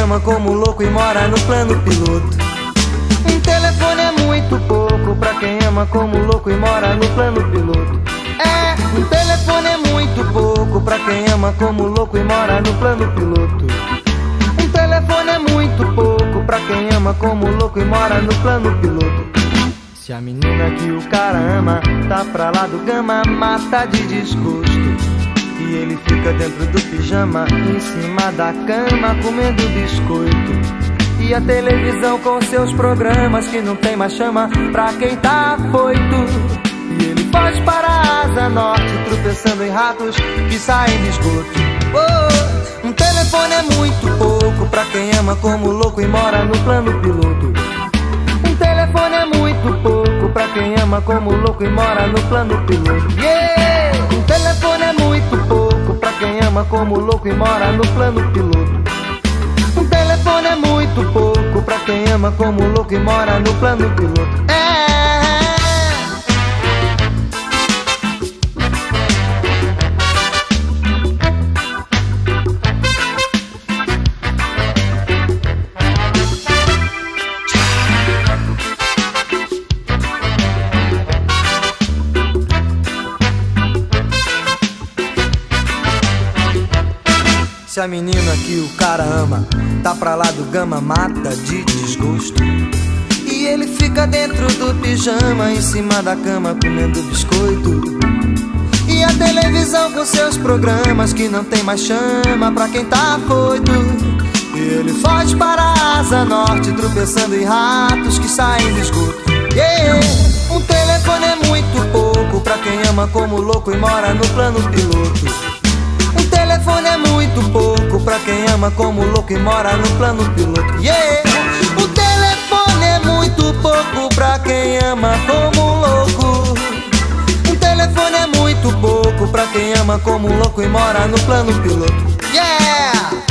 ama como louco e mora no plano piloto. Um telefone é muito pouco pra quem ama como louco e mora no plano piloto. É, um telefone é muito pouco pra quem ama como louco e mora no plano piloto. Um telefone é muito pouco pra quem ama como louco e mora no plano piloto. Se a menina que o cara ama tá pra lá do gama, mata de desgosto. E ele fica dentro do pijama, em cima da cama, comendo biscoito. E a televisão com seus programas que não tem mais chama pra quem tá foito. E ele foge para a asa norte, tropeçando em ratos que saem de esgoto. Oh, um telefone é muito pouco pra quem ama como louco e mora no plano piloto. Um telefone é muito pouco pra quem ama como louco e mora no plano piloto. Como louco e mora no plano piloto. Um telefone é muito pouco pra quem ama como louco e mora no plano piloto. É. Se a menina que o cara ama tá pra lá do gama, mata de desgosto. E ele fica dentro do pijama, em cima da cama, comendo biscoito. E a televisão com seus programas que não tem mais chama pra quem tá foito. E ele foge para a asa norte, tropeçando em ratos que saem do esgoto. Yeah! Um telefone é muito pouco pra quem ama como louco e mora no plano piloto. Um telefone é muito pouco quem ama como louco e mora no plano piloto. Yeah! O telefone é muito pouco pra quem ama como louco. Um telefone é muito pouco pra quem ama como louco e mora no plano piloto. Yeah!